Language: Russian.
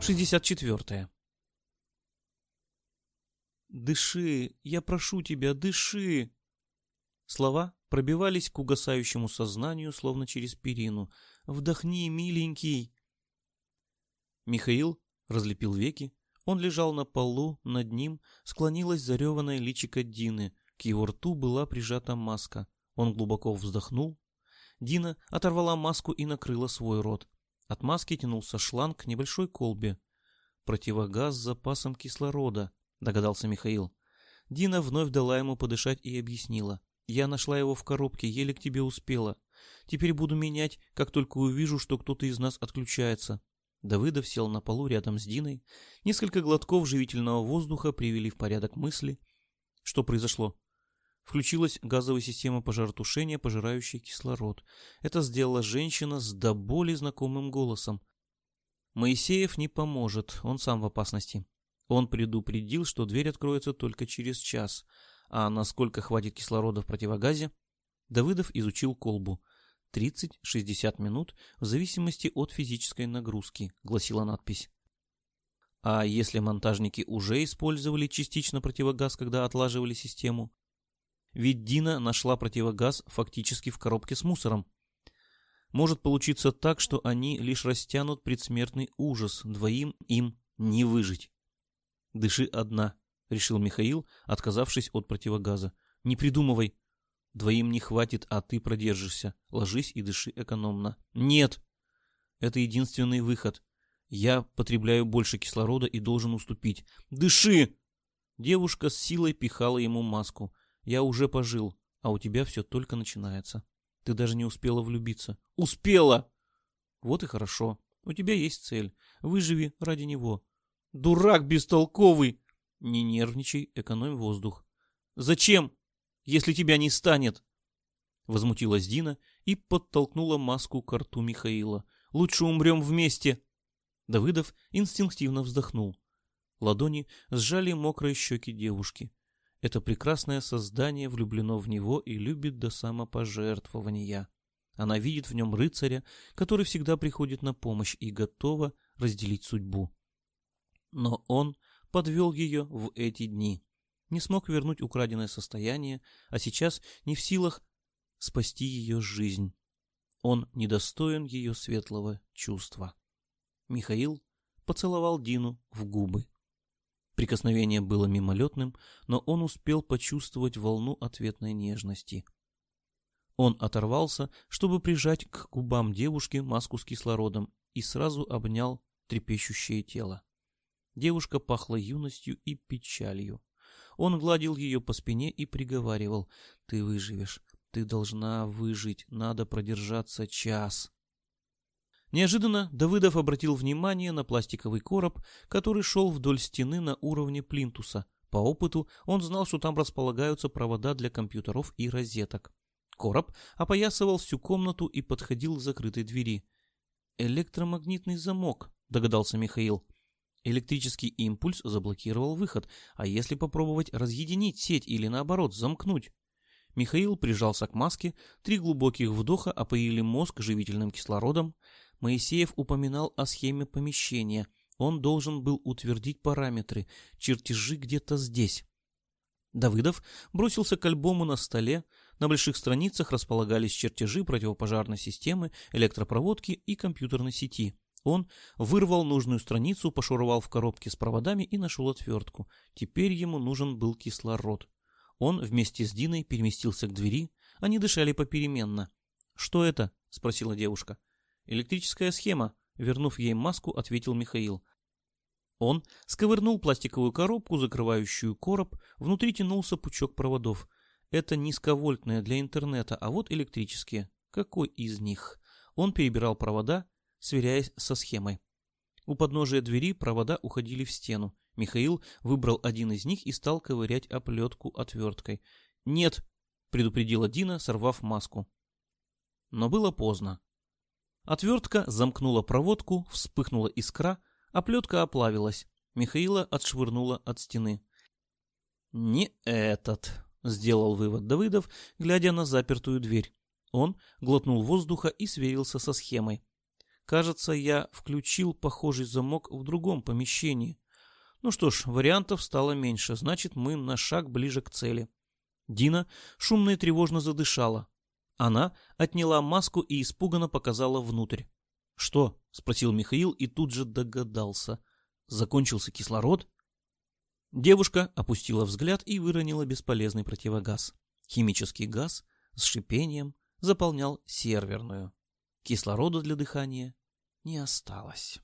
64. «Дыши, я прошу тебя, дыши!» Слова пробивались к угасающему сознанию, словно через перину. «Вдохни, миленький!» Михаил разлепил веки. Он лежал на полу, над ним склонилась зареванная личико Дины. К его рту была прижата маска. Он глубоко вздохнул. Дина оторвала маску и накрыла свой рот. От маски тянулся шланг к небольшой колбе. «Противогаз с запасом кислорода», — догадался Михаил. Дина вновь дала ему подышать и объяснила. «Я нашла его в коробке, еле к тебе успела. Теперь буду менять, как только увижу, что кто-то из нас отключается». Давыдов сел на полу рядом с Диной. Несколько глотков живительного воздуха привели в порядок мысли. Что произошло? Включилась газовая система пожаротушения, пожирающая кислород. Это сделала женщина с до боли знакомым голосом. Моисеев не поможет, он сам в опасности. Он предупредил, что дверь откроется только через час, а насколько хватит кислорода в противогазе, Давыдов изучил колбу. 30-60 минут в зависимости от физической нагрузки, гласила надпись. А если монтажники уже использовали частично противогаз, когда отлаживали систему, ведь Дина нашла противогаз фактически в коробке с мусором. Может получиться так, что они лишь растянут предсмертный ужас, двоим им не выжить. «Дыши одна», — решил Михаил, отказавшись от противогаза. «Не придумывай. Двоим не хватит, а ты продержишься. Ложись и дыши экономно». «Нет!» «Это единственный выход. Я потребляю больше кислорода и должен уступить». «Дыши!» Девушка с силой пихала ему маску. Я уже пожил, а у тебя все только начинается. Ты даже не успела влюбиться. Успела! Вот и хорошо. У тебя есть цель. Выживи ради него. Дурак бестолковый! Не нервничай, экономь воздух. Зачем, если тебя не станет? Возмутилась Дина и подтолкнула маску к рту Михаила. Лучше умрем вместе. Давыдов инстинктивно вздохнул. Ладони сжали мокрые щеки девушки. Это прекрасное создание влюблено в него и любит до самопожертвования. Она видит в нем рыцаря, который всегда приходит на помощь и готова разделить судьбу. Но он подвел ее в эти дни. Не смог вернуть украденное состояние, а сейчас не в силах спасти ее жизнь. Он недостоин ее светлого чувства. Михаил поцеловал Дину в губы. Прикосновение было мимолетным, но он успел почувствовать волну ответной нежности. Он оторвался, чтобы прижать к губам девушки маску с кислородом, и сразу обнял трепещущее тело. Девушка пахла юностью и печалью. Он гладил ее по спине и приговаривал, «Ты выживешь, ты должна выжить, надо продержаться час». Неожиданно Давыдов обратил внимание на пластиковый короб, который шел вдоль стены на уровне плинтуса. По опыту он знал, что там располагаются провода для компьютеров и розеток. Короб опоясывал всю комнату и подходил к закрытой двери. «Электромагнитный замок», — догадался Михаил. Электрический импульс заблокировал выход, а если попробовать разъединить сеть или наоборот замкнуть? Михаил прижался к маске, три глубоких вдоха опоили мозг живительным кислородом, Моисеев упоминал о схеме помещения. Он должен был утвердить параметры. Чертежи где-то здесь. Давыдов бросился к альбому на столе. На больших страницах располагались чертежи противопожарной системы, электропроводки и компьютерной сети. Он вырвал нужную страницу, пошуровал в коробке с проводами и нашел отвертку. Теперь ему нужен был кислород. Он вместе с Диной переместился к двери. Они дышали попеременно. «Что это?» — спросила девушка. Электрическая схема, вернув ей маску, ответил Михаил. Он сковырнул пластиковую коробку, закрывающую короб, внутри тянулся пучок проводов. Это низковольтные для интернета, а вот электрические. Какой из них? Он перебирал провода, сверяясь со схемой. У подножия двери провода уходили в стену. Михаил выбрал один из них и стал ковырять оплетку отверткой. «Нет!» — предупредила Дина, сорвав маску. Но было поздно. Отвертка замкнула проводку, вспыхнула искра, а плетка оплавилась. Михаила отшвырнула от стены. «Не этот», — сделал вывод Давыдов, глядя на запертую дверь. Он глотнул воздуха и сверился со схемой. Кажется, я включил похожий замок в другом помещении. Ну что ж, вариантов стало меньше, значит, мы на шаг ближе к цели. Дина шумно и тревожно задышала. Она отняла маску и испуганно показала внутрь. «Что?» — спросил Михаил и тут же догадался. «Закончился кислород?» Девушка опустила взгляд и выронила бесполезный противогаз. Химический газ с шипением заполнял серверную. Кислорода для дыхания не осталось.